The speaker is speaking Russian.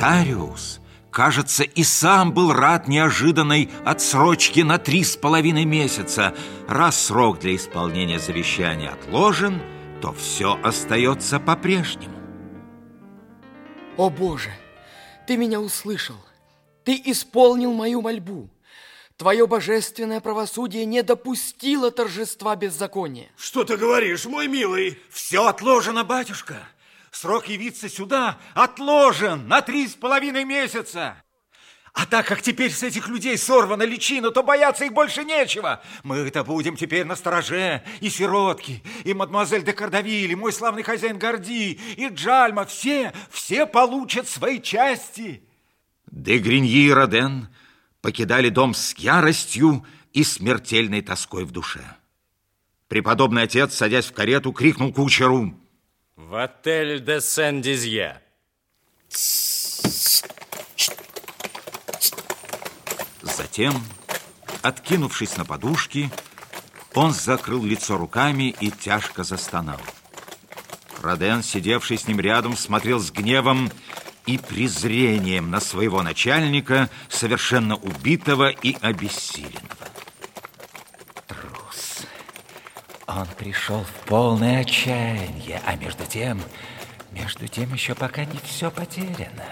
Дариус, кажется, и сам был рад неожиданной отсрочке на три с половиной месяца. Раз срок для исполнения завещания отложен, то все остается по-прежнему. О Боже, Ты меня услышал, Ты исполнил мою мольбу. Твое божественное правосудие не допустило торжества беззакония. Что ты говоришь, мой милый? Все отложено, батюшка. Срок явиться сюда отложен на три с половиной месяца. А так как теперь с этих людей сорвана личина, то бояться их больше нечего. Мы-то будем теперь на стороже. И сиротки, и мадемуазель де Кардавиль, и мой славный хозяин Горди, и Джальма. Все, все получат свои части. Де Гриньи и Роден покидали дом с яростью и смертельной тоской в душе. Преподобный отец, садясь в карету, крикнул кучеру. В отель де Сен-Дизье. Затем, откинувшись на подушки, он закрыл лицо руками и тяжко застонал. Роден, сидевший с ним рядом, смотрел с гневом и презрением на своего начальника, совершенно убитого и обессиленного. Он пришел в полное отчаяние, а между тем, между тем еще пока не все потеряно.